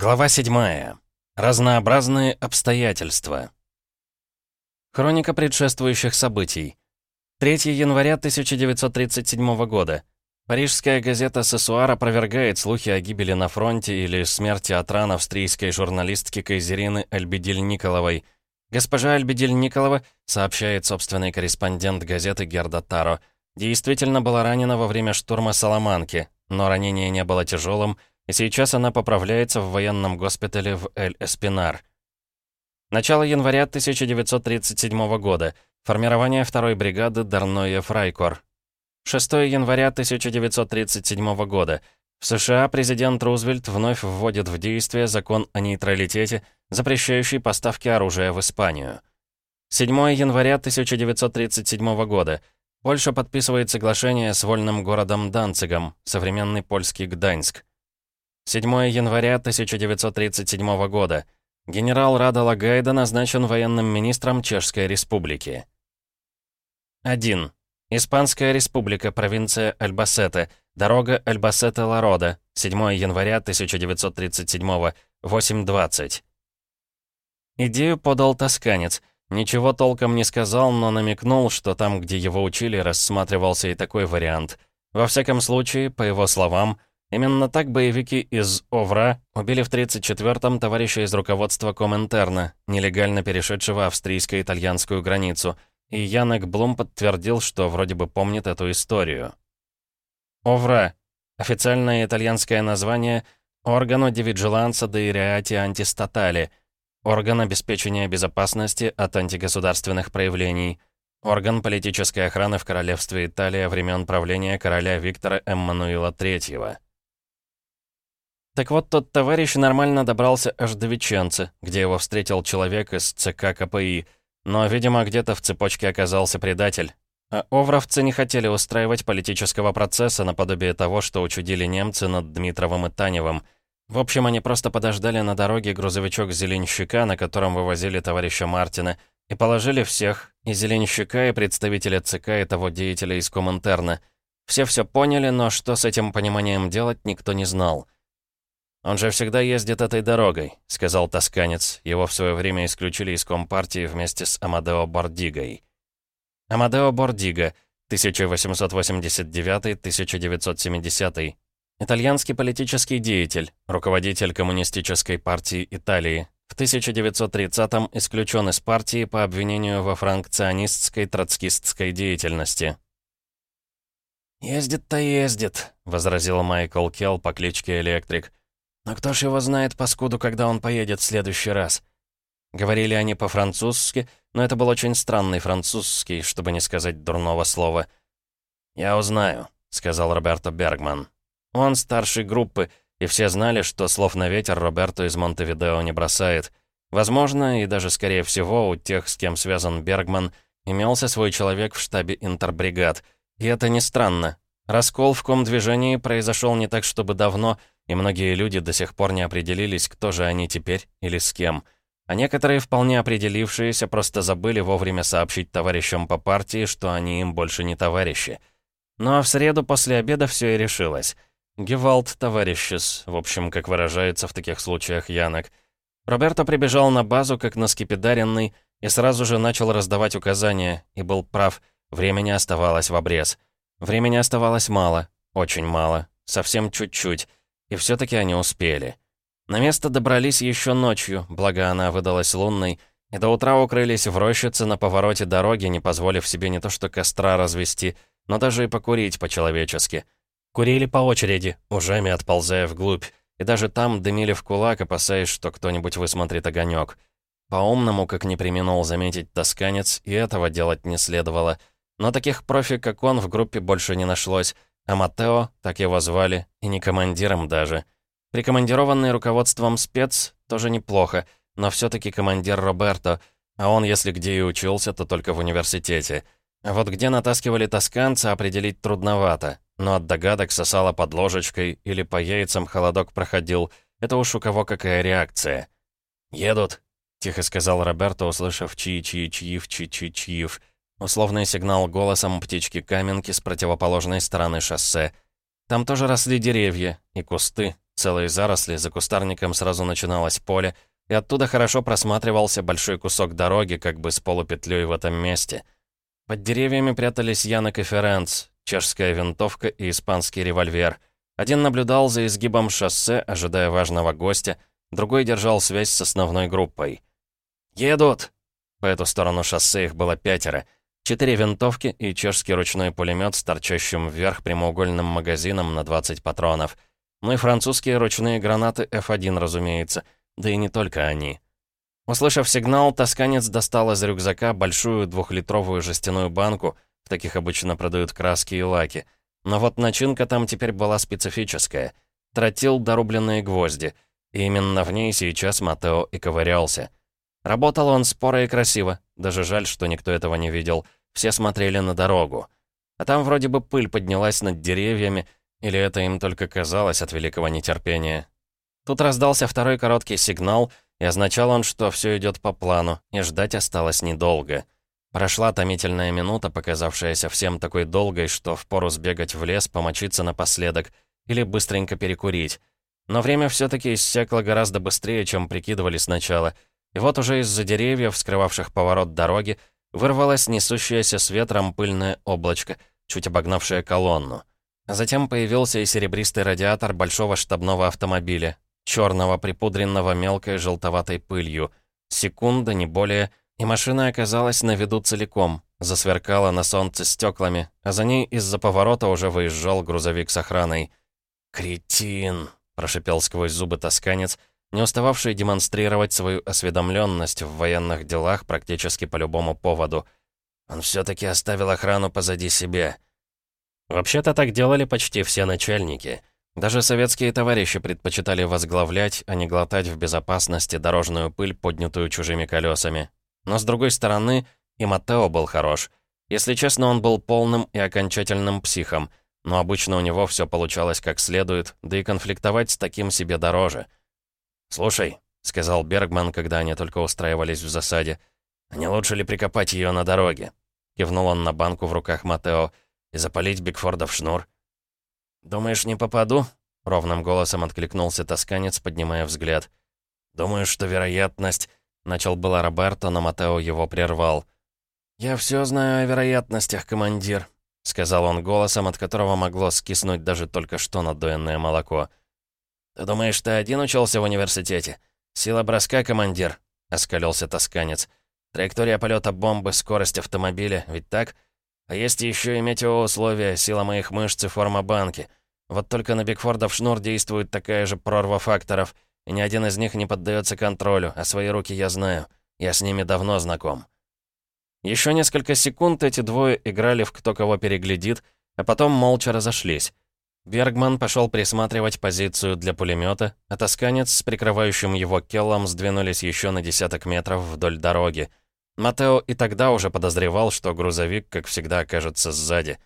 Глава 7. Разнообразные обстоятельства. Хроника предшествующих событий. 3 января 1937 года. Парижская газета «Сессуар» опровергает слухи о гибели на фронте или смерти от ран австрийской журналистки Кайзерины Альбедиль-Николовой. Госпожа Альбедиль-Николова, сообщает собственный корреспондент газеты Герда Таро, действительно была ранена во время штурма Саламанки, но ранение не было тяжелым, и сейчас она поправляется в военном госпитале в Эль-Эспинар. Начало января 1937 года. Формирование второй бригады Дарное Фрайкор. 6 января 1937 года. В США президент Рузвельт вновь вводит в действие закон о нейтралитете, запрещающий поставки оружия в Испанию. 7 января 1937 года. Польша подписывает соглашение с вольным городом Данцигом, современный польский Гданьск. 7 января 1937 года. Генерал Рада Лагайда назначен военным министром Чешской Республики. 1. Испанская Республика, провинция Альбасете, дорога Альбасете-Ларода, 7 января 1937, 8.20. Идею подал тосканец. Ничего толком не сказал, но намекнул, что там, где его учили, рассматривался и такой вариант. Во всяком случае, по его словам, Именно так боевики из Овра убили в 34-м товарища из руководства Коминтерна, нелегально перешедшего австрийско-итальянскую границу, и Янек Блум подтвердил, что вроде бы помнит эту историю. Овра — официальное итальянское название «Органо di vigilanza dei reati antistатали» — орган обеспечения безопасности от антигосударственных проявлений — Орган политической охраны в королевстве Италия времен правления короля Виктора Эммануила III. Так вот, тот товарищ нормально добрался аж до Веченцы, где его встретил человек из ЦК КПИ, но, видимо, где-то в цепочке оказался предатель. А овровцы не хотели устраивать политического процесса наподобие того, что учудили немцы над Дмитровым и Таневым. В общем, они просто подождали на дороге грузовичок Зеленщика, на котором вывозили товарища Мартина, и положили всех, и Зеленщика, и представителя ЦК, и того деятеля из Коминтерна. Все все поняли, но что с этим пониманием делать, никто не знал. «Он же всегда ездит этой дорогой», — сказал тосканец. Его в свое время исключили из Компартии вместе с Амадео Бордигой. Амадео Бордига, 1889-1970. Итальянский политический деятель, руководитель Коммунистической партии Италии. В 1930-м исключен из партии по обвинению во франкционистской троцкистской деятельности. «Ездит-то ездит», — возразил Майкл Келл по кличке Электрик. Но кто ж его знает, паскуду, когда он поедет в следующий раз? Говорили они по-французски, но это был очень странный французский, чтобы не сказать дурного слова. «Я узнаю», — сказал Роберто Бергман. Он старший группы, и все знали, что слов на ветер Роберто из Монтевидео не бросает. Возможно, и даже скорее всего, у тех, с кем связан Бергман, имелся свой человек в штабе интербригад. И это не странно. Раскол в ком-движении произошел не так, чтобы давно, и многие люди до сих пор не определились, кто же они теперь или с кем. А некоторые, вполне определившиеся, просто забыли вовремя сообщить товарищам по партии, что они им больше не товарищи. Ну а в среду после обеда все и решилось. Гевалд товарищес, в общем, как выражается в таких случаях Янок. Роберто прибежал на базу, как наскепидаренный, и сразу же начал раздавать указания, и был прав, времени оставалось в обрез. Времени оставалось мало, очень мало, совсем чуть-чуть. И все-таки они успели. На место добрались еще ночью, благо она выдалась лунной, и до утра укрылись в рощице на повороте дороги, не позволив себе не то что костра развести, но даже и покурить по-человечески. Курили по очереди, ужами отползая вглубь, и даже там дымили в кулак, опасаясь, что кто-нибудь высмотрит огонек. По-умному, как не применул заметить тосканец, и этого делать не следовало. Но таких профи, как он, в группе больше не нашлось, а Матео, так его звали, и не командиром даже. Прикомандированный руководством спец тоже неплохо, но все-таки командир Роберто, а он, если где и учился, то только в университете. Вот где натаскивали тосканца, определить трудновато, но от догадок сосало под ложечкой или по яйцам холодок проходил. Это уж у кого какая реакция. «Едут», — тихо сказал Роберто, услышав чьи-чьи-чьив, чьи-чьи-чьив. Условный сигнал голосом птички-каменки с противоположной стороны шоссе. Там тоже росли деревья и кусты, Целые заросли, за кустарником сразу начиналось поле, и оттуда хорошо просматривался большой кусок дороги, как бы с полупетлей в этом месте. Под деревьями прятались Янок и Ференц, чешская винтовка и испанский револьвер. Один наблюдал за изгибом шоссе, ожидая важного гостя, другой держал связь с основной группой. «Едут!» По эту сторону шоссе их было пятеро. Четыре винтовки и чешский ручной пулемет с торчащим вверх прямоугольным магазином на 20 патронов. Ну и французские ручные гранаты F1, разумеется — да и не только они. Услышав сигнал, тосканец достал из рюкзака большую двухлитровую жестяную банку, в таких обычно продают краски и лаки. Но вот начинка там теперь была специфическая. Тротил дорубленные гвозди, и именно в ней сейчас Матео и ковырялся. Работал он споро и красиво, даже жаль, что никто этого не видел. Все смотрели на дорогу. А там вроде бы пыль поднялась над деревьями, или это им только казалось от великого нетерпения. Тут раздался второй короткий сигнал, и означал он, что все идет по плану, и ждать осталось недолго. Прошла томительная минута, показавшаяся всем такой долгой, что впору сбегать в лес, помочиться напоследок или быстренько перекурить. Но время все-таки иссякло гораздо быстрее, чем прикидывали сначала. И вот уже из-за деревьев, скрывавших поворот дороги, вырвалось несущееся с ветром пыльное облачко, чуть обогнавшее колонну. Затем появился и серебристый радиатор большого штабного автомобиля, черного, припудренного мелкой желтоватой пылью. Секунда, не более, и машина оказалась на виду целиком, засверкала на солнце стеклами, а за ней из-за поворота уже выезжал грузовик с охраной. «Кретин!» — прошипел сквозь зубы тосканец, не устававший демонстрировать свою осведомленность в военных делах практически по любому поводу. Он все-таки оставил охрану позади себя. Вообще-то так делали почти все начальники — даже советские товарищи предпочитали возглавлять, а не глотать в безопасности дорожную пыль, поднятую чужими колесами. Но с другой стороны, и Матео был хорош. Если честно, он был полным и окончательным психом, но обычно у него все получалось как следует, да и конфликтовать с таким себе дороже. «Слушай», — сказал Бергман, когда они только устраивались в засаде, «не лучше ли прикопать ее на дороге?» Кивнул он на банку в руках Матео. «И запалить Бигфорда в шнур?» «Думаешь, не попаду?» — ровным голосом откликнулся тосканец, поднимая взгляд. «Думаю, что вероятность...» — начал было Роберто, но Матео его прервал. «Я все знаю о вероятностях, командир», — сказал он голосом, от которого могло скиснуть даже только что надоенное молоко. «Ты думаешь, ты один учился в университете? Сила броска, командир», — оскалился тосканец. «Траектория полета бомбы, скорость автомобиля, ведь так?» А есть еще и метеоусловия, сила моих мышц и форма банки. Вот только на Бигфордов шнур действует такая же прорва факторов, и ни один из них не поддается контролю, а свои руки я знаю. Я с ними давно знаком. Еще несколько секунд эти двое играли в кто кого переглядит, а потом молча разошлись. Бергман пошел присматривать позицию для пулемета, а тосканец с прикрывающим его келлом сдвинулись еще на десяток метров вдоль дороги. Матео и тогда уже подозревал, что грузовик, как всегда, окажется сзади.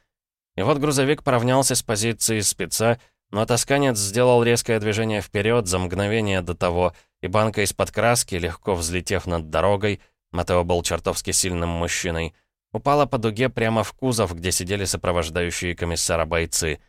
И вот грузовик поравнялся с позицией спеца, но тосканец сделал резкое движение вперед за мгновение до того, и банка из-под краски, легко взлетев над дорогой, Матео был чертовски сильным мужчиной, упала по дуге прямо в кузов, где сидели сопровождающие комиссара бойцы.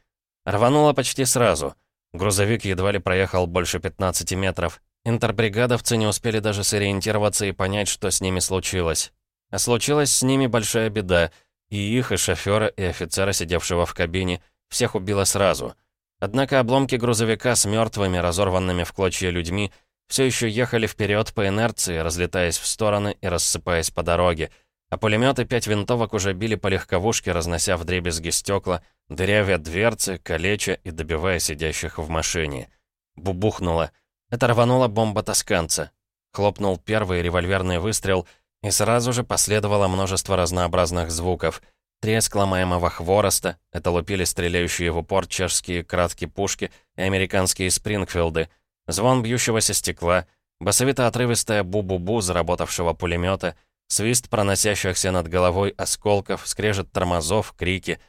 Рванула почти сразу. Грузовик едва ли проехал больше 15 метров, Интербригадовцы не успели даже сориентироваться и понять, что с ними случилось. А случилась с ними большая беда. И их, и шофера, и офицера, сидевшего в кабине, всех убило сразу. Однако обломки грузовика с мертвыми, разорванными в клочья людьми, все еще ехали вперед по инерции, разлетаясь в стороны и рассыпаясь по дороге. А пулеметы пять винтовок уже били по легковушке, разнося вдребезги стекла, дырявя дверцы, калеча и добивая сидящих в машине. Бубухнуло — это рванула бомба тосканца. Хлопнул первый револьверный выстрел, и сразу же последовало множество разнообразных звуков. Треск ломаемого хвороста, это лупили стреляющие в упор чешские краткие пушки и американские спрингфилды, звон бьющегося стекла, басовито-отрывистая бу-бу-бу заработавшего пулемета, свист проносящихся над головой осколков, скрежет тормозов, крики,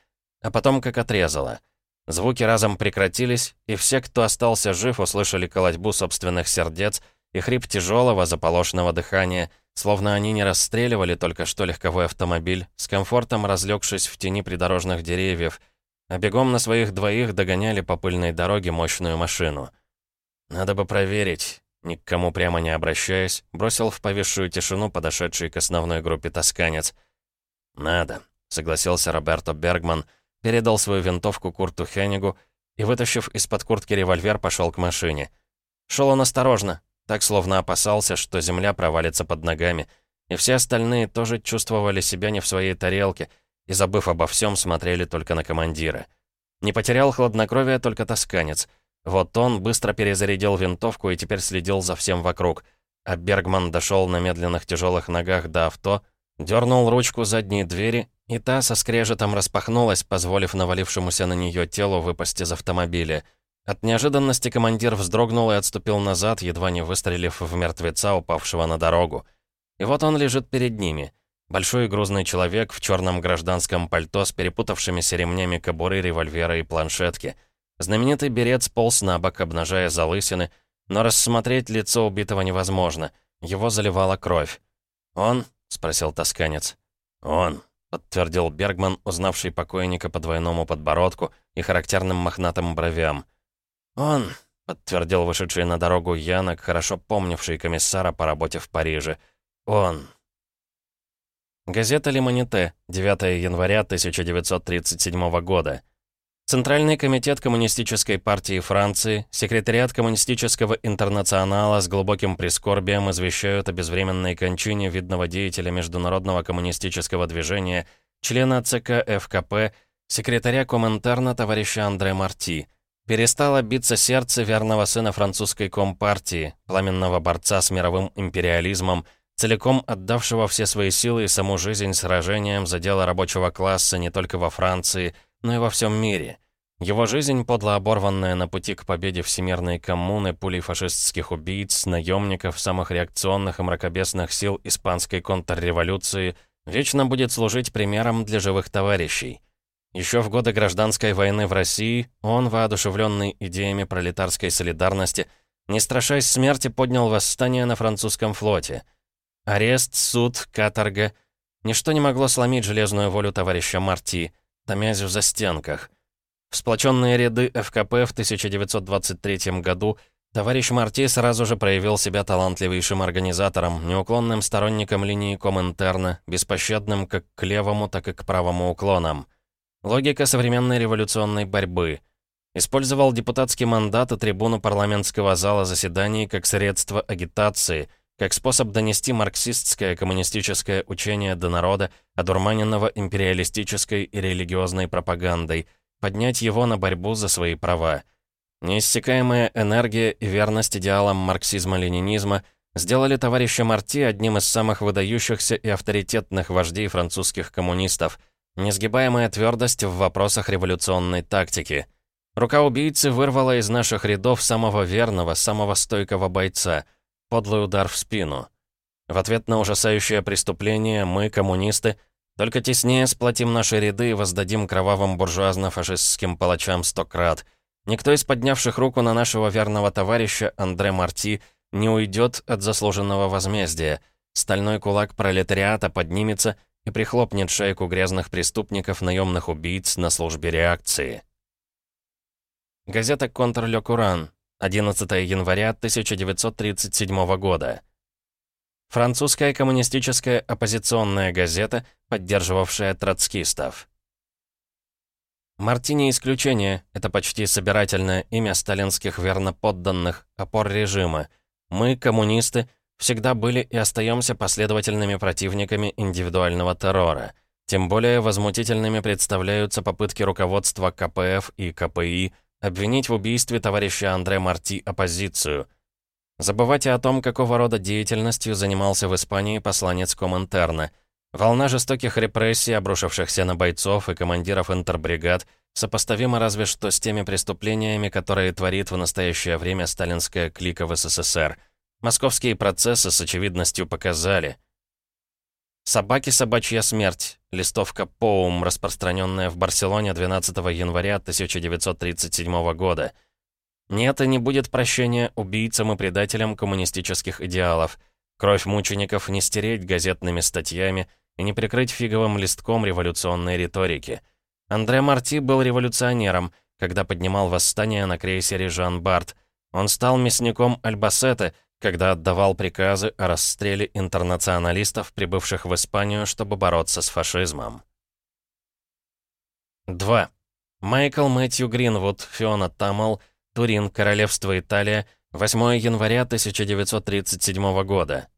а потом как отрезало — Звуки разом прекратились, и все, кто остался жив, услышали колотьбу собственных сердец и хрип тяжелого заполошного дыхания, словно они не расстреливали только что легковой автомобиль, с комфортом разлегшись в тени придорожных деревьев, а бегом на своих двоих догоняли по пыльной дороге мощную машину. «Надо бы проверить», ни к кому прямо не обращаясь, бросил в повисшую тишину подошедший к основной группе тосканец. «Надо», — согласился Роберто Бергман, передал свою винтовку Курту Хеннигу и, вытащив из-под куртки револьвер, пошел к машине. Шел он осторожно, так словно опасался, что земля провалится под ногами, и все остальные тоже чувствовали себя не в своей тарелке и, забыв обо всем, смотрели только на командира. Не потерял хладнокровие только тосканец — вот он быстро перезарядил винтовку и теперь следил за всем вокруг. А Бергман дошел на медленных тяжелых ногах до авто, дернул ручку задней двери, и та со скрежетом распахнулась, позволив навалившемуся на нее телу выпасть из автомобиля. От неожиданности командир вздрогнул и отступил назад, едва не выстрелив в мертвеца, упавшего на дорогу. И вот он лежит перед ними. Большой грузный человек в черном гражданском пальто с перепутавшимися ремнями кобуры, револьвера и планшетки — Знаменитый берет сполз на бок, обнажая залысины, но рассмотреть лицо убитого невозможно. Его заливала кровь. «Он?» — спросил тосканец. «Он», — подтвердил Бергман, узнавший покойника по двойному подбородку и характерным мохнатым бровям. «Он», — подтвердил вышедший на дорогу Янок, хорошо помнивший комиссара по работе в Париже. «Он». Газета «Лимоните», 9 января 1937 года. Центральный комитет Коммунистической партии Франции, секретариат Коммунистического интернационала с глубоким прискорбием извещают о безвременной кончине видного деятеля Международного коммунистического движения, члена ЦК ФКП, секретаря Коминтерна товарища Андре Марти. Перестало биться сердце верного сына французской компартии, пламенного борца с мировым империализмом, целиком отдавшего все свои силы и саму жизнь сражениям за дело рабочего класса не только во Франции, но и во всем мире. Его жизнь, подло оборванная на пути к победе всемирной коммуны пулей фашистских убийц, наемников, самых реакционных и мракобесных сил испанской контрреволюции, вечно будет служить примером для живых товарищей. Еще в годы гражданской войны в России он, воодушевленный идеями пролетарской солидарности, не страшась смерти, поднял восстание на французском флоте. Арест, суд, каторга — ничто не могло сломить железную волю товарища Марти — томясь в застенках. В сплоченные ряды ФКП в 1923 году товарищ Марти сразу же проявил себя талантливейшим организатором, неуклонным сторонником линии Коминтерна, беспощадным как к левому, так и к правому уклонам. Логика современной революционной борьбы. Использовал депутатский мандат и трибуну парламентского зала заседаний как средство агитации – как способ донести марксистское коммунистическое учение до народа, одурманенного империалистической и религиозной пропагандой, поднять его на борьбу за свои права. Неиссякаемая энергия и верность идеалам марксизма-ленинизма сделали товарища Марти одним из самых выдающихся и авторитетных вождей французских коммунистов, несгибаемая твердость в вопросах революционной тактики. Рука убийцы вырвала из наших рядов самого верного, самого стойкого бойца — подлый удар в спину. В ответ на ужасающее преступление мы, коммунисты, только теснее сплотим наши ряды и воздадим кровавым буржуазно-фашистским палачам сто крат. Никто из поднявших руку на нашего верного товарища Андре Марти не уйдет от заслуженного возмездия. Стальной кулак пролетариата поднимется и прихлопнет шейку грязных преступников, наемных убийц на службе реакции. Газета «Контр Ле Куран», 11 января 1937 года. Французская коммунистическая оппозиционная газета, поддерживавшая троцкистов. Мартини исключение — это почти собирательное имя сталинских верноподданных, опор режима. Мы, коммунисты, всегда были и остаемся последовательными противниками индивидуального террора. Тем более возмутительными представляются попытки руководства КПФ и КПИ обвинить в убийстве товарища Андре Марти оппозицию. Забывайте о том, какого рода деятельностью занимался в Испании посланец Коминтерна. Волна жестоких репрессий, обрушившихся на бойцов и командиров интербригад, сопоставима разве что с теми преступлениями, которые творит в настоящее время сталинская клика в СССР. Московские процессы с очевидностью показали. «Собаки собачья смерть» листовка «Поум», распространенная в Барселоне 12 января 1937 года. Нет и не будет прощения убийцам и предателям коммунистических идеалов. Кровь мучеников не стереть газетными статьями и не прикрыть фиговым листком революционной риторики. Андре Марти был революционером, когда поднимал восстание на крейсере «Жан Барт». Он стал мясником Альбасеты, когда отдавал приказы о расстреле интернационалистов, прибывших в Испанию, чтобы бороться с фашизмом. 2. Майкл Мэтью Гринвуд, Фиона Таммел, Турин, Королевство Италия, 8 января 1937 года.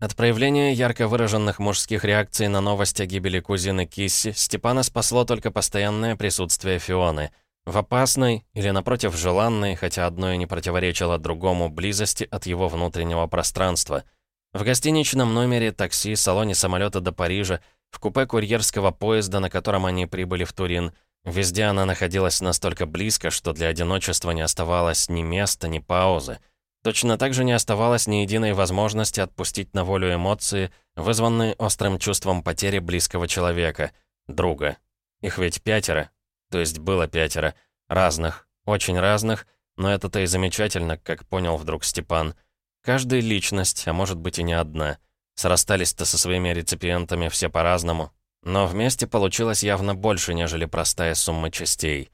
От проявления ярко выраженных мужских реакций на новость о гибели кузины Кисси Степана спасло только постоянное присутствие Фионы. В опасной, или напротив желанной, хотя одно и не противоречило другому, близости от его внутреннего пространства. В гостиничном номере, такси, салоне самолета до Парижа, в купе курьерского поезда, на котором они прибыли в Турин. Везде она находилась настолько близко, что для одиночества не оставалось ни места, ни паузы. Точно так же не оставалось ни единой возможности отпустить на волю эмоции, вызванные острым чувством потери близкого человека, друга. Их ведь пятеро, то есть было пятеро, разных, очень разных, но это-то и замечательно, как понял вдруг Степан. Каждая личность, а может быть и не одна. Срастались-то со своими реципиентами все по-разному, но вместе получилось явно больше, нежели простая сумма частей.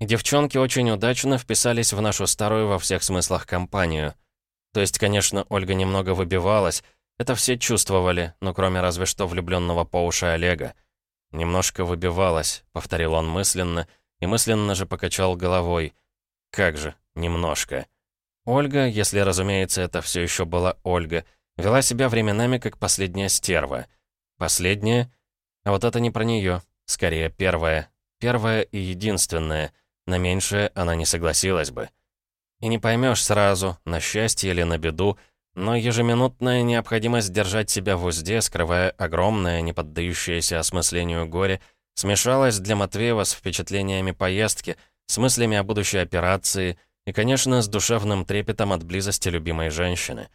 И девчонки очень удачно вписались в нашу старую во всех смыслах компанию. То есть, конечно, Ольга немного выбивалась, это все чувствовали, но кроме разве что влюбленного по уши Олега. «Немножко выбивалась», — повторил он мысленно, и мысленно же покачал головой. «Как же, немножко». Ольга, если, разумеется, это все еще была Ольга, вела себя временами как последняя стерва. Последняя? А вот это не про нее, скорее первая. Первая и единственная — на меньшее она не согласилась бы. И не поймешь сразу, на счастье или на беду, но ежеминутная необходимость держать себя в узде, скрывая огромное, не поддающееся осмыслению горе, смешалась для Матвеева с впечатлениями поездки, с мыслями о будущей операции и, конечно, с душевным трепетом от близости любимой женщины.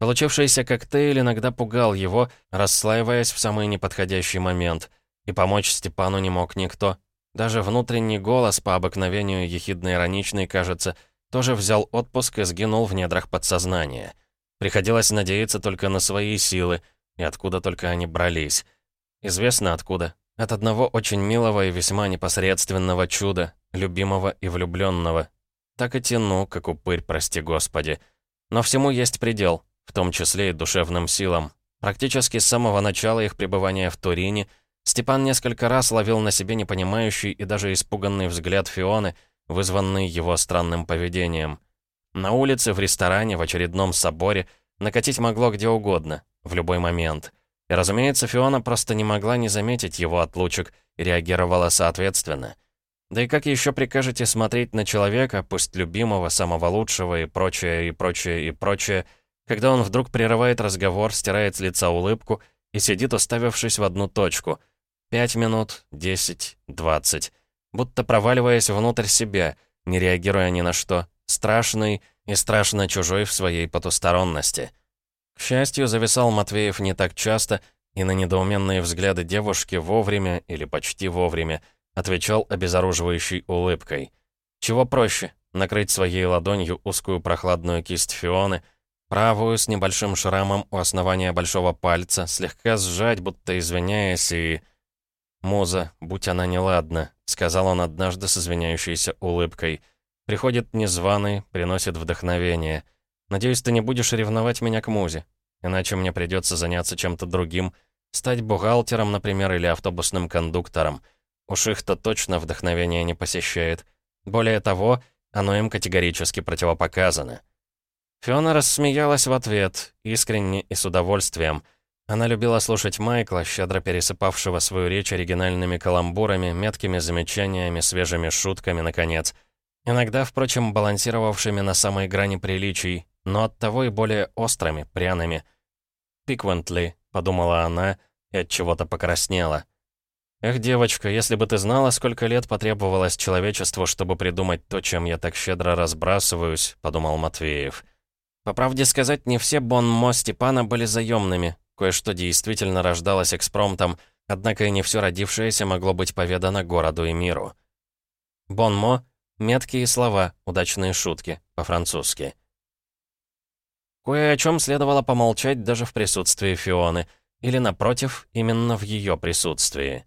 Получившийся коктейль иногда пугал его, расслаиваясь в самый неподходящий момент, и помочь Степану не мог никто. Даже внутренний голос, по обыкновению ехидно-ироничный, кажется, тоже взял отпуск и сгинул в недрах подсознания. Приходилось надеяться только на свои силы, и откуда только они брались. Известно откуда. От одного очень милого и весьма непосредственного чуда, любимого и влюбленного. Так и тяну, как упырь, прости господи. Но всему есть предел, в том числе и душевным силам. Практически с самого начала их пребывания в Турине — Степан несколько раз ловил на себе непонимающий и даже испуганный взгляд Фионы, вызванный его странным поведением. На улице, в ресторане, в очередном соборе накатить могло где угодно, в любой момент. И, разумеется, Фиона просто не могла не заметить его отлучек и реагировала соответственно. Да и как еще прикажете смотреть на человека, пусть любимого, самого лучшего и прочее, и прочее, и прочее, когда он вдруг прерывает разговор, стирает с лица улыбку и сидит, уставившись в одну точку — Пять минут, десять, двадцать. Будто проваливаясь внутрь себя, не реагируя ни на что. Страшный и страшно чужой в своей потусторонности. К счастью, зависал Матвеев не так часто, и на недоуменные взгляды девушки вовремя или почти вовремя отвечал обезоруживающей улыбкой. Чего проще, накрыть своей ладонью узкую прохладную кисть Фионы, правую с небольшим шрамом у основания большого пальца, слегка сжать, будто извиняясь, и... «Муза, будь она неладна», — сказал он однажды с извиняющейся улыбкой. «Приходит незваный, приносит вдохновение. Надеюсь, ты не будешь ревновать меня к Музе. Иначе мне придется заняться чем-то другим. Стать бухгалтером, например, или автобусным кондуктором. Уж их-то точно вдохновение не посещает. Более того, оно им категорически противопоказано». Фиона рассмеялась в ответ, искренне и с удовольствием — она любила слушать Майкла, щедро пересыпавшего свою речь оригинальными каламбурами, меткими замечаниями, свежими шутками, наконец. Иногда, впрочем, балансировавшими на самой грани приличий, но оттого и более острыми, пряными. «Пиквентли», — подумала она, и от чего-то покраснела. «Эх, девочка, если бы ты знала, сколько лет потребовалось человечеству, чтобы придумать то, чем я так щедро разбрасываюсь», — подумал Матвеев. По правде сказать, не все бонмо Степана были заемными, Кое-что действительно рождалось экспромтом, однако и не все родившееся могло быть поведано городу и миру. Бонмо — меткие слова, удачные шутки, по-французски. Кое о чем следовало помолчать даже в присутствии Фионы, или, напротив, именно в ее присутствии.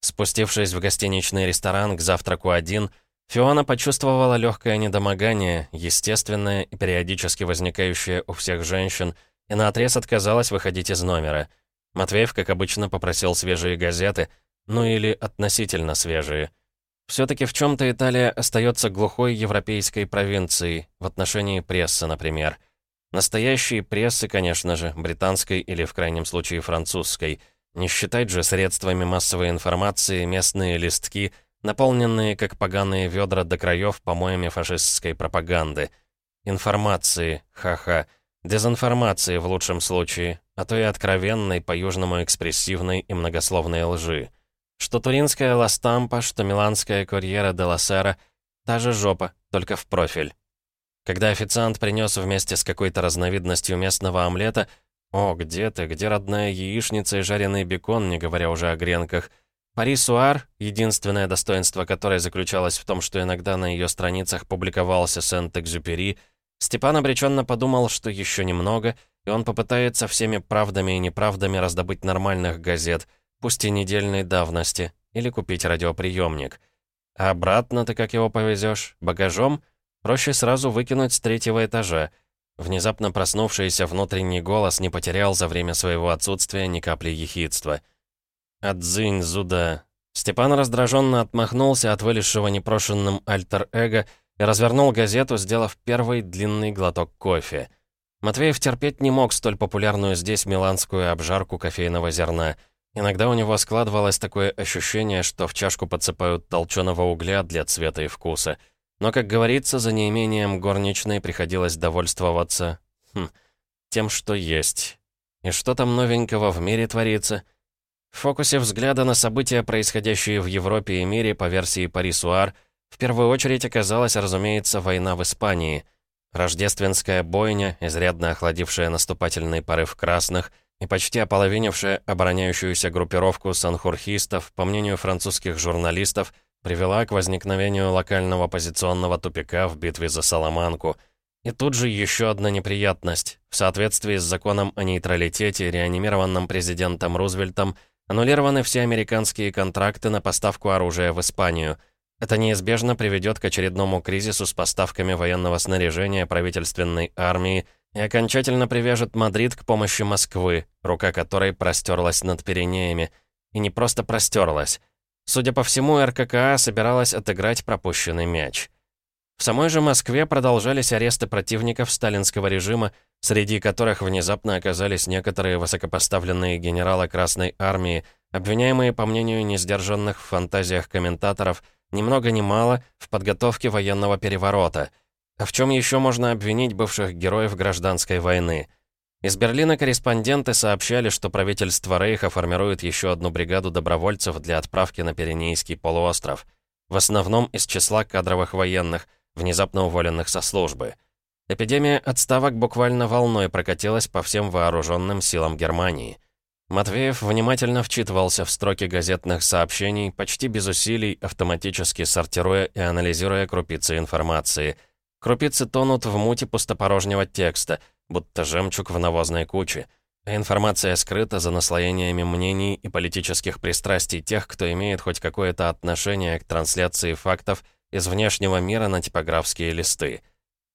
Спустившись в гостиничный ресторан к завтраку один, Фиона почувствовала легкое недомогание, естественное и периодически возникающее у всех женщин, и наотрез отказалась выходить из номера. Матвеев, как обычно, попросил свежие газеты, ну или относительно свежие. Все-таки в чем-то Италия остается глухой европейской провинцией, в отношении прессы, например. Настоящей прессы, конечно же, британской или, в крайнем случае, французской. Не считать же средствами массовой информации местные листки, наполненные, как поганые ведра до краев, помоями фашистской пропаганды. Информации, ха-ха. Дезинформации в лучшем случае, а то и откровенной, по-южному экспрессивной и многословной лжи. Что туринская Ластампа, что миланская Корьера де ла Сера — та же жопа, только в профиль. Когда официант принес вместе с какой-то разновидностью местного омлета «О, где ты? Где родная яичница и жареный бекон, не говоря уже о гренках?» Пари Суар, единственное достоинство которой заключалось в том, что иногда на ее страницах публиковался Сент-Экзюпери, Степан обреченно подумал, что еще немного, и он попытается всеми правдами и неправдами раздобыть нормальных газет — пусть и недельной давности, или купить радиоприемник. А обратно ты как его повезешь? Багажом? Проще сразу выкинуть с третьего этажа. Внезапно проснувшийся внутренний голос не потерял за время своего отсутствия ни капли ехидства. «Отзынь, зуда!» Степан раздраженно отмахнулся от вылезшего непрошенным альтер-эго и развернул газету, сделав первый длинный глоток кофе. Матвеев терпеть не мог столь популярную здесь миланскую обжарку кофейного зерна — Иногда у него складывалось такое ощущение, что в чашку подсыпают толченого угля для цвета и вкуса. Но, как говорится, за неимением горничной приходилось довольствоваться... Хм, тем, что есть. И что там новенького в мире творится? В фокусе взгляда на события, происходящие в Европе и мире по версии Пари-Суар, в первую очередь оказалась, разумеется, война в Испании. Рождественская бойня, изрядно охладившая наступательный порыв красных — и почти ополовинившая обороняющуюся группировку санхурхистов, по мнению французских журналистов, привела к возникновению локального позиционного тупика в битве за Саламанку. И тут же еще одна неприятность. В соответствии с законом о нейтралитете, реанимированным президентом Рузвельтом, аннулированы все американские контракты на поставку оружия в Испанию. Это неизбежно приведет к очередному кризису с поставками военного снаряжения правительственной армии, и окончательно привяжет Мадрид к помощи Москвы, рука которой простерлась над Пиренеями. И не просто простерлась. Судя по всему, РККА собиралась отыграть пропущенный мяч. В самой же Москве продолжались аресты противников сталинского режима, среди которых внезапно оказались некоторые высокопоставленные генералы Красной Армии, обвиняемые, по мнению несдержанных в фантазиях комментаторов, ни много ни мало в подготовке военного переворота — а в чем еще можно обвинить бывших героев гражданской войны? Из Берлина корреспонденты сообщали, что правительство Рейха формирует еще одну бригаду добровольцев для отправки на Пиренейский полуостров. В основном из числа кадровых военных, внезапно уволенных со службы. Эпидемия отставок буквально волной прокатилась по всем вооруженным силам Германии. Матвеев внимательно вчитывался в строки газетных сообщений, почти без усилий, автоматически сортируя и анализируя крупицы информации – Крупицы тонут в муте пустопорожнего текста, будто жемчуг в навозной куче. Информация скрыта за наслоениями мнений и политических пристрастий тех, кто имеет хоть какое-то отношение к трансляции фактов из внешнего мира на типографские листы.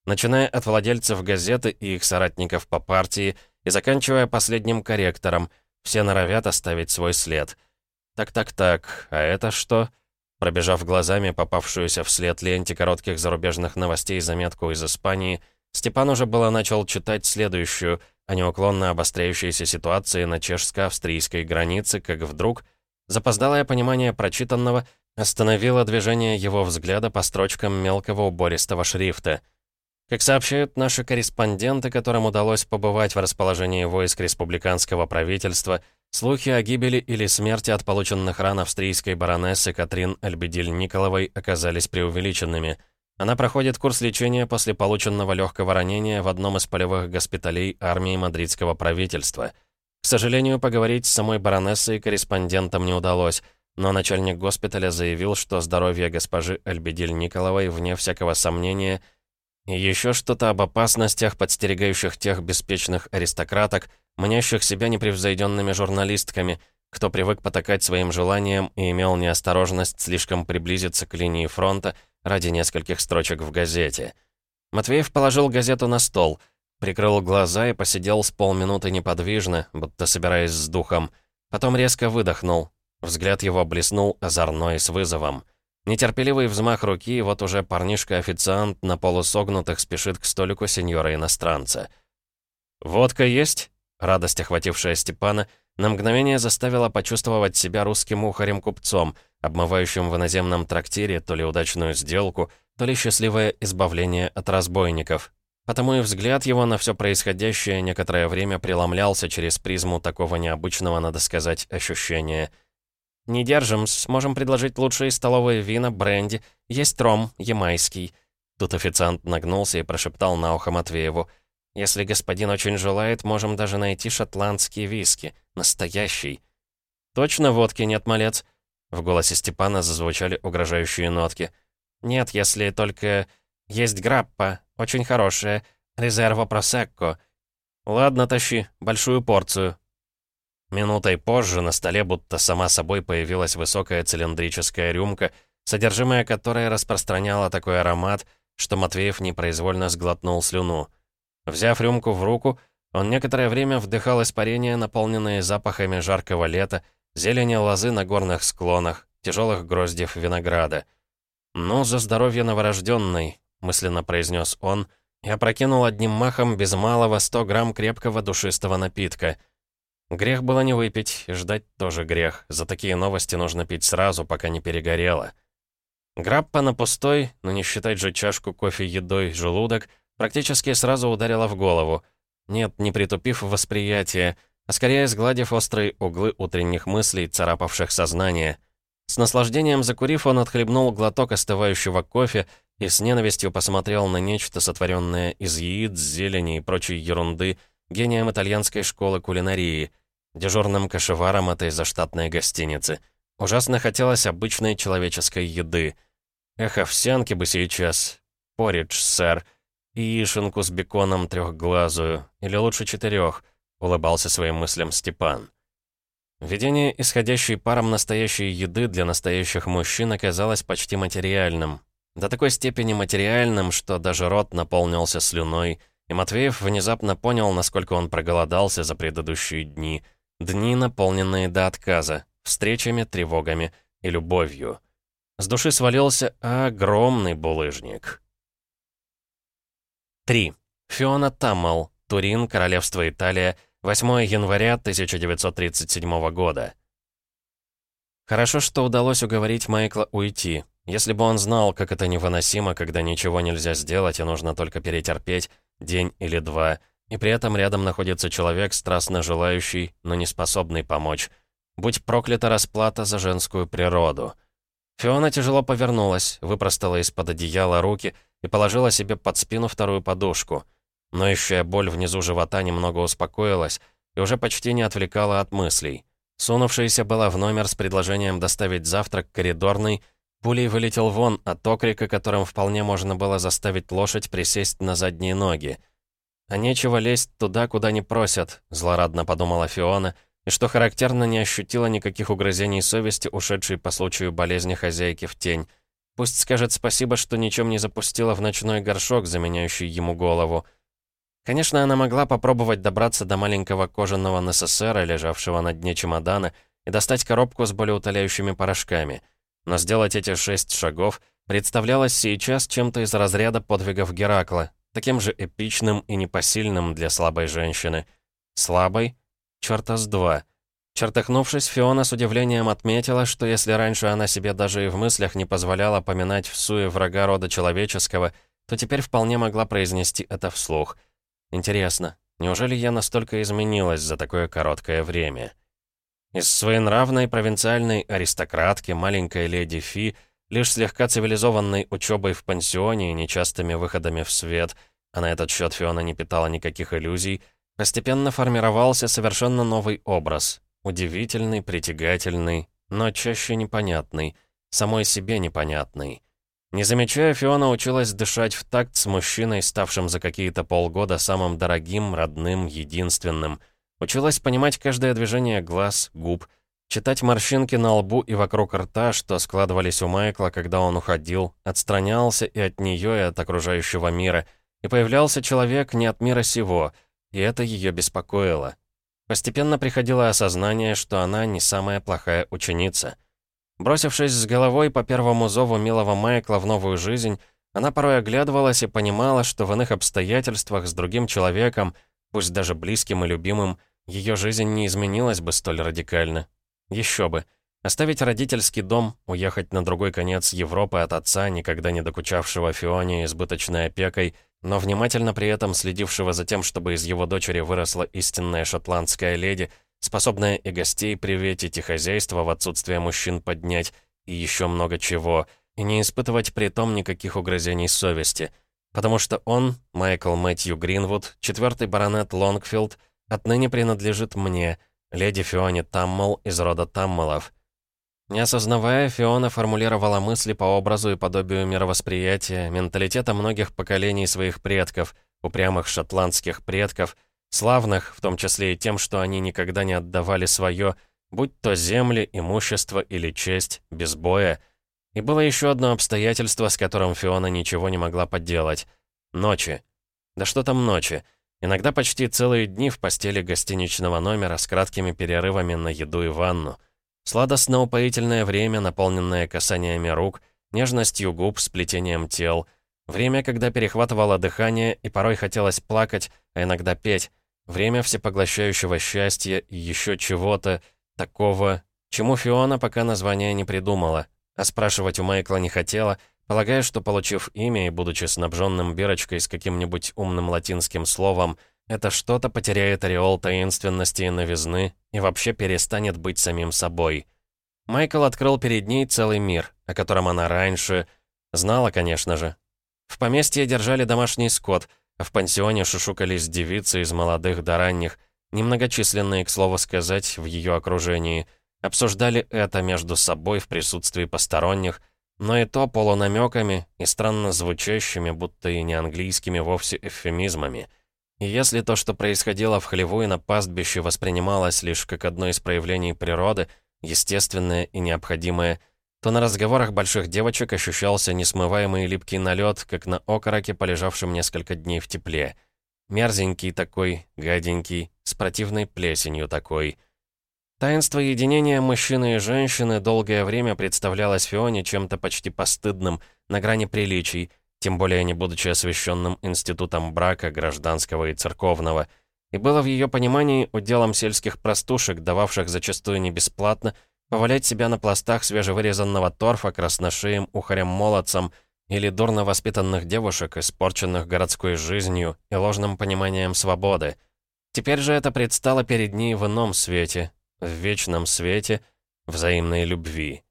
Начиная от владельцев газеты и их соратников по партии и заканчивая последним корректором, все норовят оставить свой след. Так-так-так, а это что? Пробежав глазами попавшуюся вслед ленте коротких зарубежных новостей заметку из Испании, Степан уже было начал читать следующую о неуклонно обостряющейся ситуации на чешско-австрийской границе, как вдруг запоздалое понимание прочитанного остановило движение его взгляда по строчкам мелкого убористого шрифта. Как сообщают наши корреспонденты, которым удалось побывать в расположении войск республиканского правительства, Слухи о гибели или смерти от полученных ран австрийской баронессы Катрин Альбедиль-Николовой оказались преувеличенными. Она проходит курс лечения после полученного легкого ранения в одном из полевых госпиталей армии мадридского правительства. К сожалению, поговорить с самой баронессой корреспондентам не удалось, но начальник госпиталя заявил, что здоровье госпожи Альбедиль-Николовой, вне всякого сомнения, и еще что-то об опасностях, подстерегающих тех беспечных аристократок, мнящих себя непревзойденными журналистками, кто привык потакать своим желаниям и имел неосторожность слишком приблизиться к линии фронта ради нескольких строчек в газете. Матвеев положил газету на стол, прикрыл глаза и посидел с полминуты неподвижно, будто собираясь с духом. Потом резко выдохнул. Взгляд его блеснул озорной с вызовом. Нетерпеливый взмах руки, и вот уже парнишка-официант на полусогнутых спешит к столику сеньора-иностранца. «Водка есть?» Радость, охватившая Степана, на мгновение заставила почувствовать себя русским ухарем-купцом, обмывающим в иноземном трактире то ли удачную сделку, то ли счастливое избавление от разбойников. Потому и взгляд его на все происходящее некоторое время преломлялся через призму такого необычного, надо сказать, ощущения – «Не держим, сможем предложить лучшие столовые вина, бренди. Есть ром, ямайский». Тут официант нагнулся и прошептал на ухо Матвееву. «Если господин очень желает, можем даже найти шотландские виски. Настоящий». «Точно водки нет, малец?» В голосе Степана зазвучали угрожающие нотки. «Нет, если только... Есть граппа, очень хорошая. Резерво просекко». «Ладно, тащи, большую порцию», Минутой позже на столе будто сама собой появилась высокая цилиндрическая рюмка, содержимое которой распространяло такой аромат, что Матвеев непроизвольно сглотнул слюну. Взяв рюмку в руку, он некоторое время вдыхал испарения, наполненные запахами жаркого лета, зелени лозы на горных склонах, тяжелых гроздьев винограда. «Ну, за здоровье новорожденной», — мысленно произнес он, и опрокинул одним махом без малого 100 грамм крепкого душистого напитка — Грех было не выпить, ждать тоже грех. За такие новости нужно пить сразу, пока не перегорело. Граппа на пустой, но не считать же чашку кофе едой, желудок, практически сразу ударила в голову. Нет, не притупив восприятие, а скорее сгладив острые углы утренних мыслей, царапавших сознание. С наслаждением закурив, он отхлебнул глоток остывающего кофе и с ненавистью посмотрел на нечто, сотворенное из яиц, зелени и прочей ерунды, гением итальянской школы кулинарии, дежурным кошеваром этой заштатной гостиницы. Ужасно хотелось обычной человеческой еды. Эх, овсянки бы сейчас. Поридж, сэр. И яишенку с беконом трехглазую. Или лучше четырех, улыбался своим мыслям Степан. Видение, исходящей паром настоящей еды для настоящих мужчин, оказалось почти материальным. До такой степени материальным, что даже рот наполнился слюной, и Матвеев внезапно понял, насколько он проголодался за предыдущие дни. Дни, наполненные до отказа, встречами, тревогами и любовью. С души свалился огромный булыжник. 3. Фиона Таммел, Турин, Королевство Италия, 8 января 1937 года. Хорошо, что удалось уговорить Майкла уйти. Если бы он знал, как это невыносимо, когда ничего нельзя сделать и нужно только перетерпеть, день или два, и при этом рядом находится человек, страстно желающий, но не способный помочь. Будь проклята расплата за женскую природу. Фиона тяжело повернулась, выпростала из-под одеяла руки и положила себе под спину вторую подушку. Ноющая боль внизу живота немного успокоилась и уже почти не отвлекала от мыслей. Сунувшаяся была в номер с предложением доставить завтрак коридорный, пулей вылетел вон от окрика, которым вполне можно было заставить лошадь присесть на задние ноги. «А нечего лезть туда, куда не просят», — злорадно подумала Фиона, и, что характерно, не ощутила никаких угрызений совести, ушедшей по случаю болезни хозяйки в тень. Пусть скажет спасибо, что ничем не запустила в ночной горшок, заменяющий ему голову. Конечно, она могла попробовать добраться до маленького кожаного НССР, лежавшего на дне чемодана, и достать коробку с болеутоляющими порошками — но сделать эти шесть шагов представлялось сейчас чем-то из разряда подвигов Геракла, таким же эпичным и непосильным для слабой женщины. Слабой? Чёрта с два. Чертыхнувшись, Фиона с удивлением отметила, что если раньше она себе даже и в мыслях не позволяла поминать в суе врага рода человеческого, то теперь вполне могла произнести это вслух. Интересно, неужели я настолько изменилась за такое короткое время?» Из своенравной провинциальной аристократки, маленькой леди Фи, лишь слегка цивилизованной учебой в пансионе и нечастыми выходами в свет, а на этот счет Фиона не питала никаких иллюзий, постепенно формировался совершенно новый образ. Удивительный, притягательный, но чаще непонятный, самой себе непонятный. Не замечая, Фиона училась дышать в такт с мужчиной, ставшим за какие-то полгода самым дорогим, родным, единственным — Училась понимать каждое движение глаз, губ, Читать морщинки на лбу и вокруг рта, что складывались у Майкла, когда он уходил, отстранялся и от нее, и от окружающего мира. И появлялся человек не от мира сего, и это ее беспокоило. Постепенно приходило осознание, что она не самая плохая ученица. Бросившись с головой по первому зову милого Майкла в новую жизнь, она порой оглядывалась и понимала, что в иных обстоятельствах с другим человеком, пусть даже близким и любимым, ее жизнь не изменилась бы столь радикально. Еще бы. Оставить родительский дом, уехать на другой конец Европы от отца, никогда не докучавшего Фионе избыточной опекой, но внимательно при этом следившего за тем, чтобы из его дочери выросла истинная шотландская леди, способная и гостей приветить, и хозяйство в отсутствие мужчин поднять, и еще много чего, и не испытывать при том никаких угрызений совести. Потому что он, Майкл Мэтью Гринвуд, четвертый баронет Лонгфилд, отныне принадлежит мне — леди Фионе Таммал из рода Таммалов. Не осознавая, Фиона формулировала мысли по образу и подобию мировосприятия, менталитета многих поколений своих предков, упрямых шотландских предков, славных, в том числе и тем, что они никогда не отдавали свое, будь то земли, имущество или честь, без боя. И было еще одно обстоятельство, с которым Фиона ничего не могла поделать. Ночи. Да что там ночи? Иногда почти целые дни в постели гостиничного номера с краткими перерывами на еду и ванну. Сладостно-упоительное время, наполненное касаниями рук, нежностью губ, сплетением тел. Время, когда перехватывало дыхание и порой хотелось плакать, а иногда петь. Время всепоглощающего счастья и еще чего-то такого, чему Фиона пока название не придумала. А спрашивать у Майкла не хотела, Полагаю, что, получив имя и будучи снабженным бирочкой с каким-нибудь умным латинским словом, это что-то потеряет ореол таинственности и новизны и вообще перестанет быть самим собой. Майкл открыл перед ней целый мир, о котором она раньше... Знала, конечно же. В поместье держали домашний скот, а в пансионе шушукались девицы из молодых до ранних, немногочисленные, к слову сказать, в ее окружении. Обсуждали это между собой в присутствии посторонних, но и то полунамеками и странно звучащими, будто и не английскими вовсе эвфемизмами. Если то, что происходило в хлеву и на пастбище, воспринималось лишь как одно из проявлений природы, естественное и необходимое, то на разговорах больших девочек ощущался несмываемый липкий налет, как на окороке, полежавшем несколько дней в тепле. Мерзенький такой, гаденький, с противной плесенью такой — Таинство единения мужчины и женщины долгое время представлялось Фионе чем-то почти постыдным, на грани приличий, тем более не будучи освященным институтом брака, гражданского и церковного. И было в ее понимании уделом сельских простушек, дававших зачастую не бесплатно, повалять себя на пластах свежевырезанного торфа красношеем ухарем-молодцам или дурно воспитанных девушек, испорченных городской жизнью и ложным пониманием свободы. Теперь же это предстало перед ней в ином свете, в вечном свете, взаимной любви.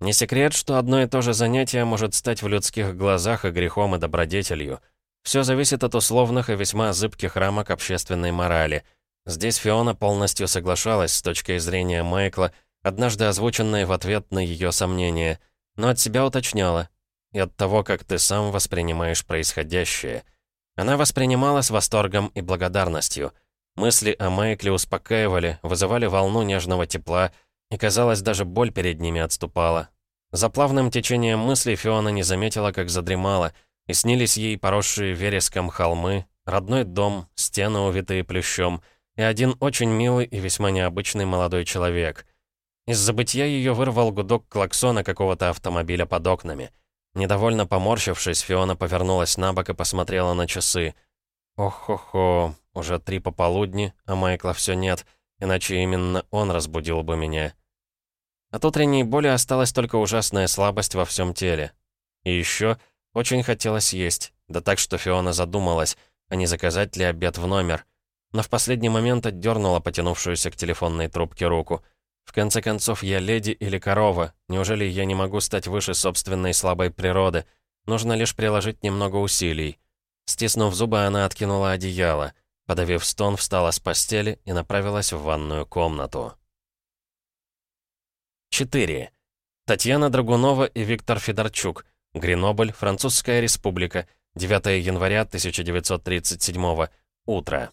Не секрет, что одно и то же занятие может стать в людских глазах и грехом, и добродетелью. Все зависит от условных и весьма зыбких рамок общественной морали. Здесь Фиона полностью соглашалась с точки зрения Майкла, однажды озвученной в ответ на ее сомнения, но от себя уточняла. И от того, как ты сам воспринимаешь происходящее. Она воспринимала с восторгом и благодарностью — Мысли о Майкле успокаивали, вызывали волну нежного тепла, и, казалось, даже боль перед ними отступала. За плавным течением мыслей Фиона не заметила, как задремала, и снились ей поросшие вереском холмы, родной дом, стены, увитые плющом, и один очень милый и весьма необычный молодой человек. Из забытья ее вырвал гудок клаксона какого-то автомобиля под окнами. Недовольно поморщившись, Фиона повернулась на бок и посмотрела на часы. «Ох-хо-хо, уже три пополудни, а Майкла все нет, иначе именно он разбудил бы меня. От утренней боли осталась только ужасная слабость во всем теле. И еще очень хотелось есть, да так, что Фиона задумалась, а не заказать ли обед в номер. Но в последний момент отдернула потянувшуюся к телефонной трубке руку. В конце концов, я леди или корова. Неужели я не могу стать выше собственной слабой природы? Нужно лишь приложить немного усилий. Стиснув зубы, она откинула одеяло. Подавив стон, встала с постели и направилась в ванную комнату. 4. Татьяна Драгунова и Виктор Федорчук. Гренобль, Французская республика. 9 января 1937 Утро.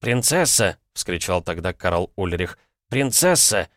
«Принцесса!» — вскричал тогда Карл Ульрих. Принцесса!»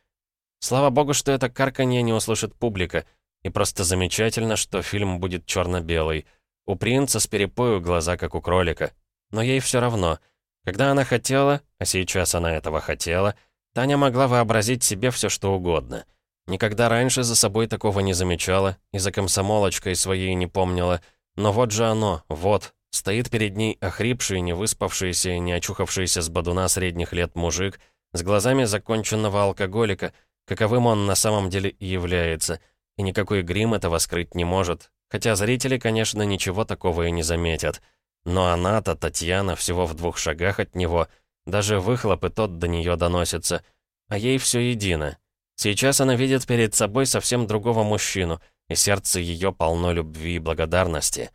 Слава богу, что это карканье не услышит публика. И просто замечательно, что фильм будет черно-белый. У принца с перепою глаза, как у кролика. Но ей все равно. Когда она хотела, а сейчас она этого хотела, Таня могла вообразить себе все что угодно. Никогда раньше за собой такого не замечала и за комсомолочкой своей не помнила. Но вот же оно, вот, стоит перед ней охрипший, не выспавшийся и не очухавшийся с бодуна средних лет мужик, с глазами законченного алкоголика, каковым он на самом деле и является, и никакой грим этого скрыть не может, хотя зрители, конечно, ничего такого и не заметят. Но она-то, Татьяна, всего в двух шагах от него, даже выхлоп и тот до нее доносится, а ей все едино. Сейчас она видит перед собой совсем другого мужчину, и сердце ее полно любви и благодарности.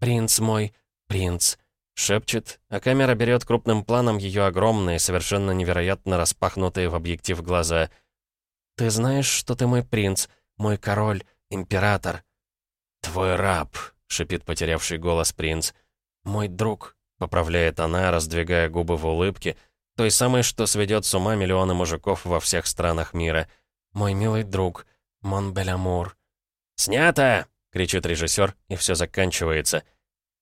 «Принц мой, принц», Шепчет, а камера берет крупным планом ее огромные, совершенно невероятно распахнутые в объектив глаза. «Ты знаешь, что ты мой принц, мой король, император?» «Твой раб», — шипит потерявший голос принц. «Мой друг», — поправляет она, раздвигая губы в улыбке, той самой, что сведет с ума миллионы мужиков во всех странах мира. «Мой милый друг, Мон Белямур». «Снято!» — кричит режиссер, и все заканчивается —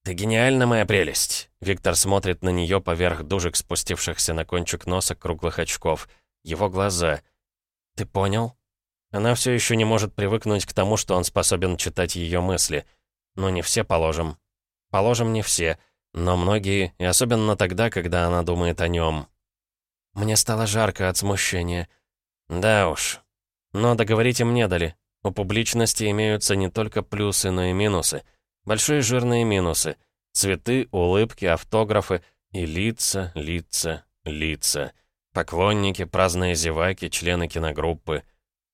«Ты гениальна, моя прелесть!» Виктор смотрит на нее поверх дужек, спустившихся на кончик носа круглых очков. Его глаза. «Ты понял?» Она все еще не может привыкнуть к тому, что он способен читать ее мысли. Но не все положим. Положим, не все, но многие, и особенно тогда, когда она думает о нем. Мне стало жарко от смущения. Да уж. Но договорить им не дали. У публичности имеются не только плюсы, но и минусы. Большие жирные минусы. Цветы, улыбки, автографы и лица, лица, лица. Поклонники, праздные зеваки, члены киногруппы.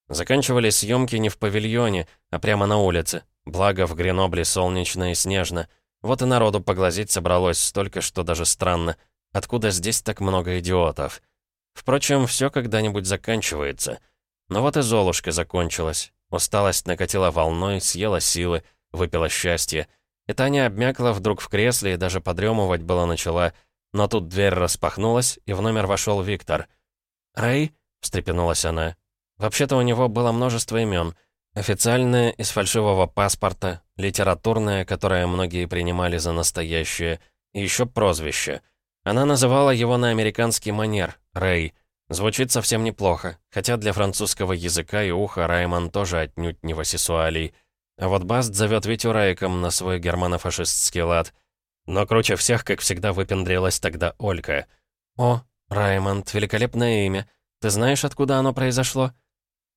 Заканчивались съемки не в павильоне, а прямо на улице. Благо, в Гренобле солнечно и снежно. Вот и народу поглазеть собралось столько, что даже странно. Откуда здесь так много идиотов? Впрочем, все когда-нибудь заканчивается. Но вот и Золушка закончилась. Усталость накатила волной, съела силы, выпила счастье. И Таня обмякла вдруг в кресле и даже подремывать было начала. Но тут дверь распахнулась, и в номер вошел Виктор. «Рэй?» — встрепенулась она. Вообще-то у него было множество имен. Официальное из фальшивого паспорта, литературное, которое многие принимали за настоящее, и еще прозвище. Она называла его на американский манер — Рэй. Звучит совсем неплохо, хотя для французского языка и уха Раймон тоже отнюдь не васисуалий. А вот Баст зовет Витю Райком на свой германо-фашистский лад. Но круче всех, как всегда, выпендрилась тогда Олька. «О, Раймонд, великолепное имя. Ты знаешь, откуда оно произошло?»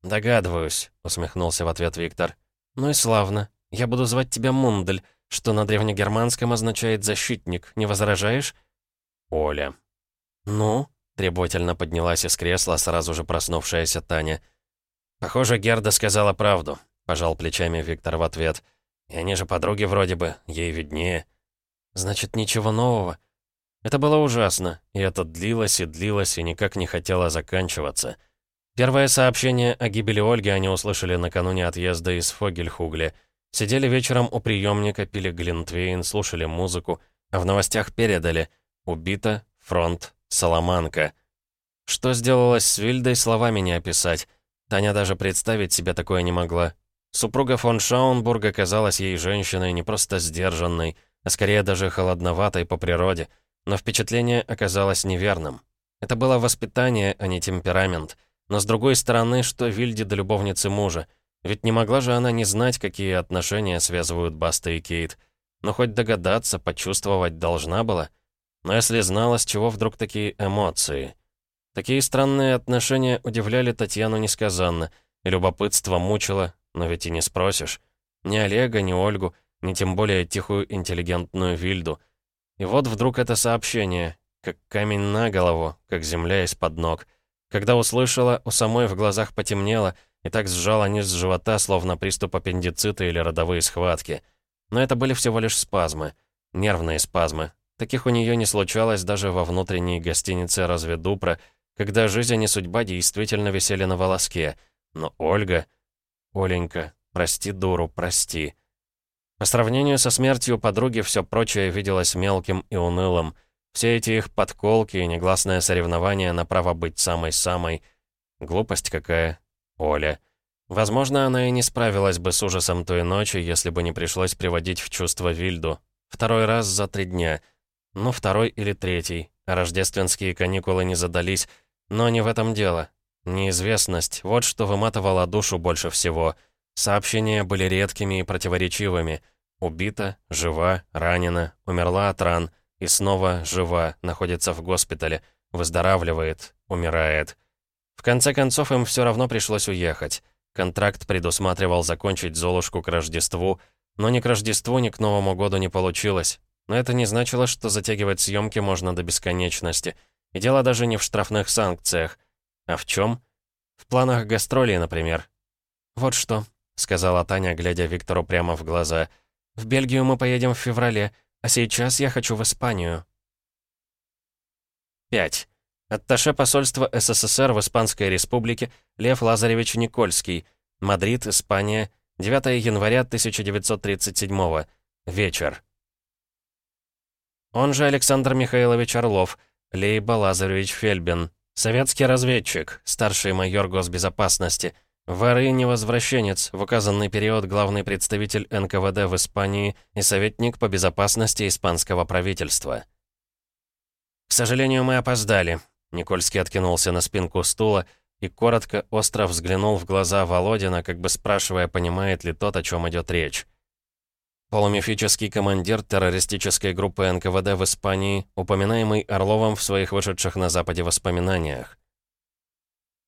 «Догадываюсь», — усмехнулся в ответ Виктор. «Ну и славно. Я буду звать тебя Мундель, что на древнегерманском означает «защитник». Не возражаешь?» «Оля». «Ну?» — требовательно поднялась из кресла сразу же проснувшаяся Таня. «Похоже, Герда сказала правду. Пожал плечами Виктор в ответ. «И они же подруги вроде бы, ей виднее». «Значит, ничего нового?» Это было ужасно, и это длилось и длилось, и никак не хотело заканчиваться. Первое сообщение о гибели Ольги они услышали накануне отъезда из Фогельхугля. Сидели вечером у приемника, пили глинтвейн, слушали музыку, а в новостях передали «Убита», «Фронт», «Соломанка». Что сделалось с Вильдой, словами не описать. Таня даже представить себе такое не могла. Супруга фон Шаунбурга казалась ей женщиной не просто сдержанной, а скорее даже холодноватой по природе, но впечатление оказалось неверным. Это было воспитание, а не темперамент. Но с другой стороны, что Вильде до любовницы мужа? Ведь не могла же она не знать, какие отношения связывают Баста и Кейт. Но хоть догадаться, почувствовать должна была. Но если знала, с чего вдруг такие эмоции? Такие странные отношения удивляли Татьяну несказанно, и любопытство мучило, но ведь и не спросишь. Ни Олега, ни Ольгу, ни тем более тихую интеллигентную Вильду. И вот вдруг это сообщение, как камень на голову, как земля из-под ног. Когда услышала, у самой в глазах потемнело, и так сжала низ живота, словно приступ аппендицита или родовые схватки. Но это были всего лишь спазмы. Нервные спазмы. Таких у нее не случалось даже во внутренней гостинице «Разведупра», когда жизнь и судьба действительно висели на волоске. Но Ольга... «Оленька, прости дуру, прости». По сравнению со смертью подруги все прочее виделось мелким и унылым. Все эти их подколки и негласное соревнование на право быть самой-самой. Глупость какая. Оля. Возможно, она и не справилась бы с ужасом той ночи, если бы не пришлось приводить в чувство Вильду. Второй раз за три дня. Ну, второй или третий. Рождественские каникулы не задались. Но не в этом дело. Неизвестность — вот что выматывало душу больше всего. Сообщения были редкими и противоречивыми. Убита, жива, ранена, умерла от ран. И снова жива, находится в госпитале. Выздоравливает, умирает. В конце концов, им все равно пришлось уехать. Контракт предусматривал закончить Золушку к Рождеству, но ни к Рождеству, ни к Новому году не получилось. Но это не значило, что затягивать съемки можно до бесконечности. И дело даже не в штрафных санкциях. А в чем? В планах гастролей, например. «Вот что», — сказала Таня, глядя Виктору прямо в глаза. «В Бельгию мы поедем в феврале, а сейчас я хочу в Испанию». 5. Атташе посольства СССР в Испанской Республике Лев Лазаревич Никольский. Мадрид, Испания. 9 января 1937 Вечер. Он же Александр Михайлович Орлов, Лейба Лазаревич Фельбин. Советский разведчик, старший майор госбезопасности. В РИ невозвращенец, в указанный период главный представитель НКВД в Испании и советник по безопасности испанского правительства. «К сожалению, мы опоздали», Никольский откинулся на спинку стула и коротко, остро взглянул в глаза Володина, как бы спрашивая, понимает ли тот, о чем идет речь. Полумифический командир террористической группы НКВД в Испании, упоминаемый Орловым в своих вышедших на Западе воспоминаниях.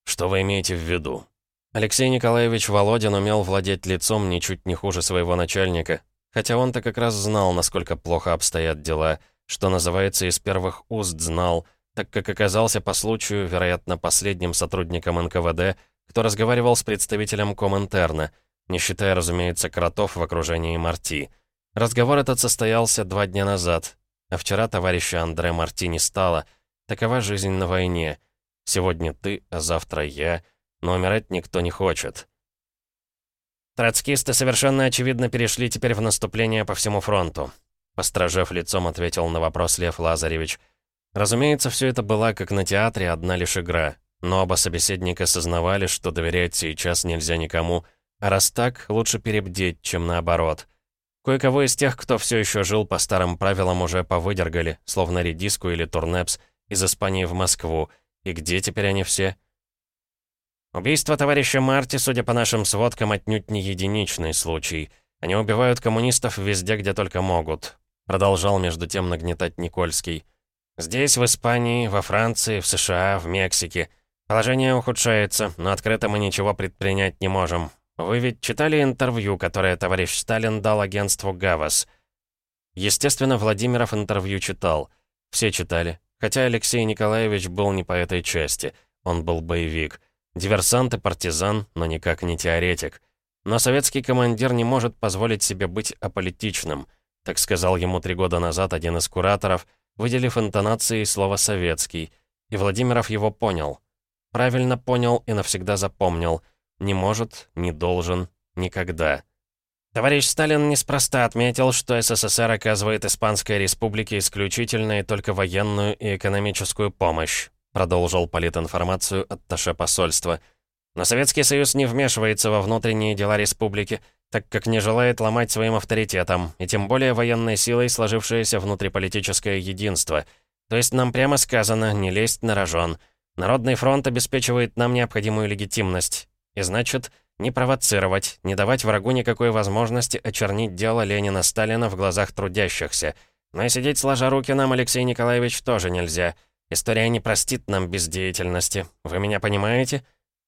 «Что вы имеете в виду?» Алексей Николаевич Володин умел владеть лицом ничуть не хуже своего начальника, хотя он-то как раз знал, насколько плохо обстоят дела, что называется, из первых уст знал, так как оказался по случаю, вероятно, последним сотрудником НКВД, кто разговаривал с представителем Коминтерна, не считая, разумеется, кротов в окружении Марти. Разговор этот состоялся два дня назад, а вчера товарища Андре Марти не стало. Такова жизнь на войне. Сегодня ты, а завтра я, но умирать никто не хочет. «Троцкисты совершенно очевидно перешли теперь в наступление по всему фронту», постражев лицом, ответил на вопрос Лев Лазаревич – Разумеется, все это была, как на театре, одна лишь игра. Но оба собеседника сознавали, что доверять сейчас нельзя никому, а раз так, лучше перебдеть, чем наоборот. Кое-кого из тех, кто все еще жил по старым правилам, уже повыдергали, словно редиску или турнепс, из Испании в Москву. И где теперь они все? Убийство товарища Марти, судя по нашим сводкам, отнюдь не единичный случай. Они убивают коммунистов везде, где только могут. Продолжал между тем нагнетать Никольский. Здесь, в Испании, во Франции, в США, в Мексике. Положение ухудшается, но открыто мы ничего предпринять не можем. Вы ведь читали интервью, которое товарищ Сталин дал агентству «Гавас»?» Естественно, Владимиров интервью читал. Все читали. Хотя Алексей Николаевич был не по этой части. Он был боевик. Диверсант и партизан, но никак не теоретик. Но советский командир не может позволить себе быть аполитичным. Так сказал ему три года назад один из кураторов — выделив интонацией слово «советский», и Владимиров его понял. Правильно понял и навсегда запомнил. Не может, не должен, никогда. Товарищ Сталин неспроста отметил, что СССР оказывает Испанской Республике исключительно и только военную и экономическую помощь, продолжил политинформацию от Таше посольства. Но Советский Союз не вмешивается во внутренние дела республики, так как не желает ломать своим авторитетом, и тем более военной силой сложившееся внутриполитическое единство. То есть нам прямо сказано «не лезть на рожон». Народный фронт обеспечивает нам необходимую легитимность. И значит, не провоцировать, не давать врагу никакой возможности очернить дело Ленина-Сталина в глазах трудящихся. Но и сидеть сложа руки нам, Алексей Николаевич, тоже нельзя. История не простит нам бездеятельности. Вы меня понимаете?»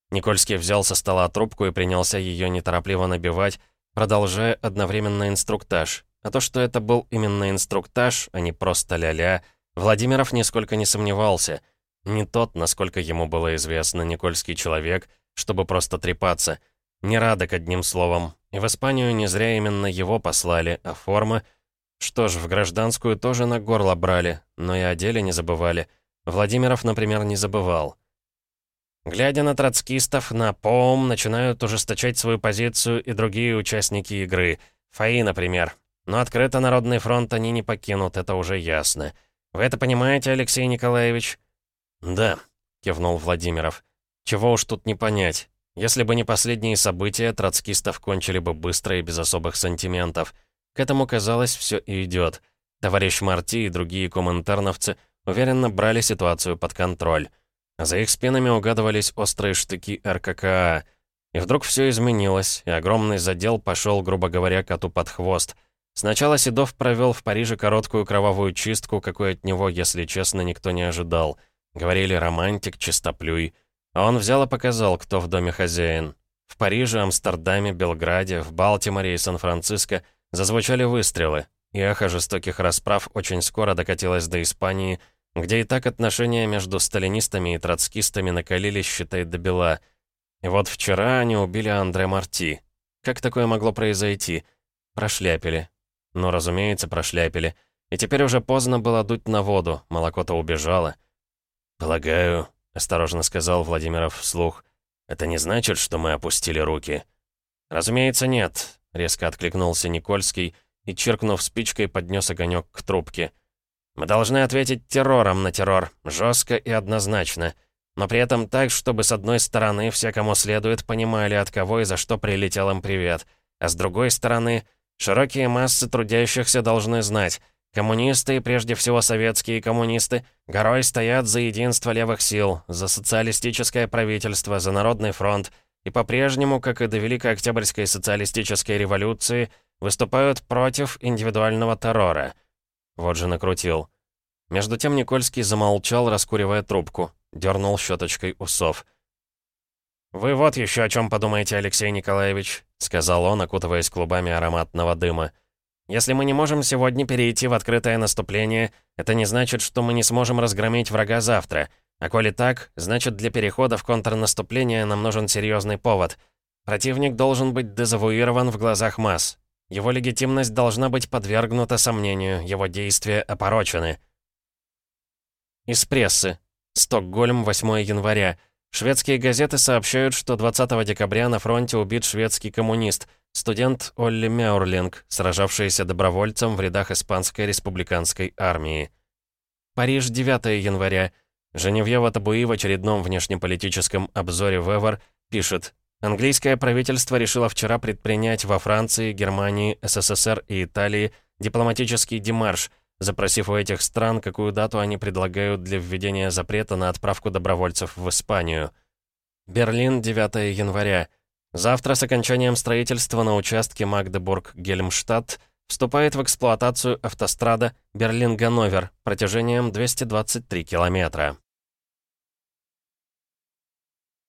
Никольский взял со стола трубку и принялся ее неторопливо набивать, продолжая одновременно инструктаж. А то, что это был именно инструктаж, а не просто ля-ля, Владимиров нисколько не сомневался. Не тот, насколько ему было известно, Никольский человек, чтобы просто трепаться. Не радок, одним словом. И в Испанию не зря именно его послали, а форма... Что ж, в гражданскую тоже на горло брали, но и о деле не забывали. Владимиров, например, не забывал. Глядя на троцкистов, на ПОМ начинают ужесточать свою позицию и другие участники игры. ФАИ, например. Но открыто Народный фронт они не покинут, это уже ясно. Вы это понимаете, Алексей Николаевич?» «Да», — кивнул Владимиров. «Чего уж тут не понять. Если бы не последние события, троцкистов кончили бы быстро и без особых сантиментов. К этому, казалось, все и идет. Товарищ Марти и другие коминтерновцы уверенно брали ситуацию под контроль. За их спинами угадывались острые штыки РККА. И вдруг все изменилось, и огромный задел пошел, грубо говоря, коту под хвост. Сначала Седов провел в Париже короткую кровавую чистку, какой от него, если честно, никто не ожидал. Говорили романтик, чистоплюй. А он взял и показал, кто в доме хозяин. В Париже, Амстердаме, Белграде, в Балтиморе и Сан-Франциско зазвучали выстрелы, и эхо жестоких расправ очень скоро докатилось до Испании, где и так отношения между сталинистами и троцкистами накалились, считай, до бела. И вот вчера они убили Андре Марти. Как такое могло произойти? Прошляпили. Ну, разумеется, прошляпили. И теперь уже поздно было дуть на воду, молоко-то убежало. «Полагаю, осторожно сказал Владимиров вслух. «Это не значит, что мы опустили руки?» «Разумеется, нет», — резко откликнулся Никольский и, чиркнув спичкой, поднес огонек к трубке. «Мы должны ответить террором на террор, жестко и однозначно, но при этом так, чтобы с одной стороны все, кому следует, понимали, от кого и за что прилетел им привет, а с другой стороны, широкие массы трудящихся должны знать — Коммунисты, прежде всего советские коммунисты, горой стоят за единство левых сил, за социалистическое правительство, за Народный фронт, и по-прежнему, как и до Великой Октябрьской социалистической революции, выступают против индивидуального террора. Вот же накрутил. Между тем Никольский замолчал, раскуривая трубку, дернул щеточкой усов. «Вы вот еще о чем подумаете, Алексей Николаевич», — сказал он, окутываясь клубами ароматного дыма. Если мы не можем сегодня перейти в открытое наступление, это не значит, что мы не сможем разгромить врага завтра. А коли так, значит для перехода в контрнаступление нам нужен серьезный повод. Противник должен быть дезавуирован в глазах масс. Его легитимность должна быть подвергнута сомнению, его действия опорочены. Из прессы. Стокгольм, 8 января. Шведские газеты сообщают, что 20 декабря на фронте убит шведский коммунист – Студент Олли Мяурлинг, сражавшийся добровольцем в рядах Испанской республиканской армии. Париж, 9 января. Женевьева Табуи в очередном внешнеполитическом обзоре Вевер пишет Английское правительство решило вчера предпринять во Франции, Германии, СССР и Италии дипломатический демарш, запросив у этих стран, какую дату они предлагают для введения запрета на отправку добровольцев в Испанию. Берлин, 9 января. Завтра с окончанием строительства на участке Магдебург-Гельмштадт вступает в эксплуатацию автострада Берлин-Ганновер протяжением 223 километра.